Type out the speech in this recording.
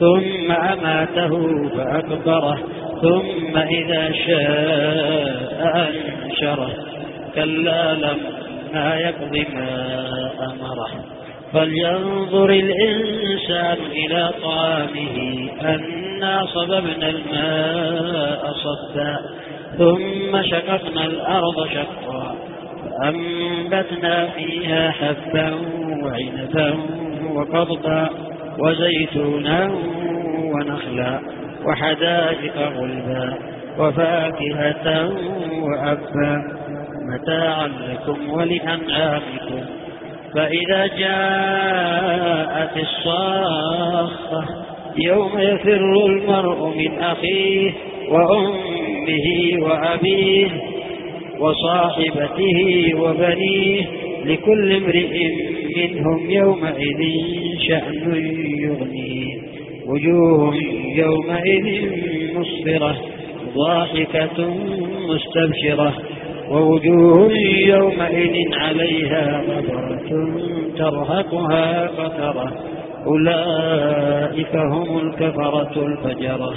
ثم أماته فأكبره ثم إذا شاء أنشره. كلا لما يقض ما أمره. فلينظر الإنسان إلى طعامه أنا صببنا الماء صبا ثم شققنا الأرض شقا فأنبتنا فيها حبا وعنبا وقضبا وزيتونا ونخلا وحدائق غلبا وفاكهة وأبا متاعا لكم ولأنعامكم. فإذا جاءت الصاخة يوم يفر المرء من أخيه وأمه وأبيه وصاحبته وبنيه لكل امرئ منهم يومئذ شأن يغنيه وجوه يومئذ مصفرة ضاحكة مستبشرة. ووجوه يومئذ عليها غبرة ترهقها قترة. أولئك هم الكفرة الفجرة.